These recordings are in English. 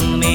kemis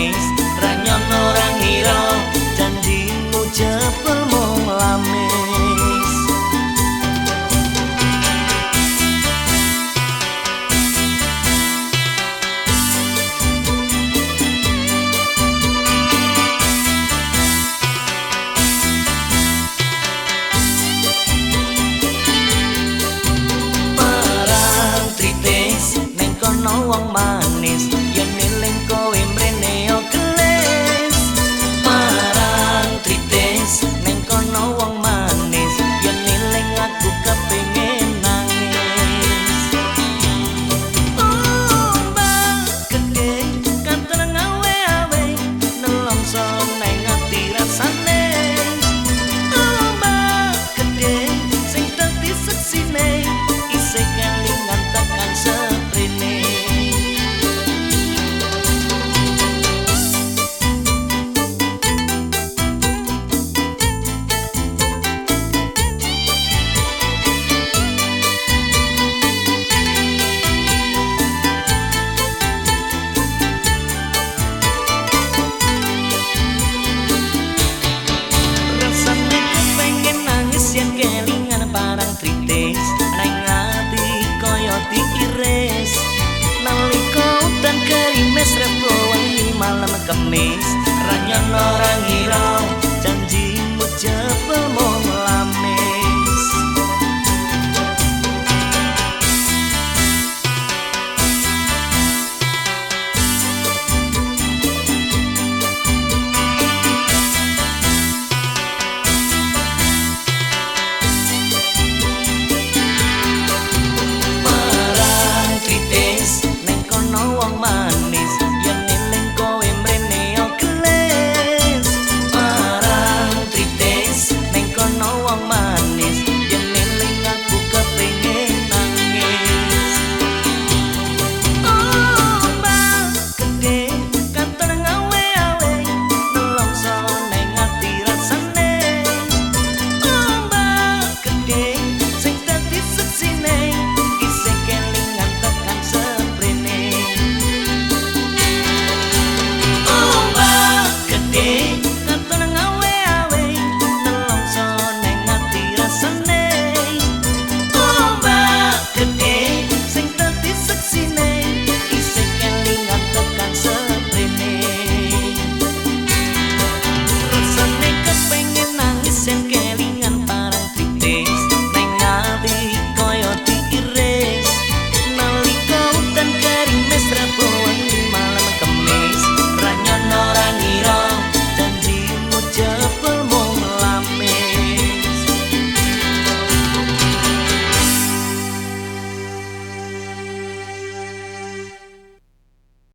udan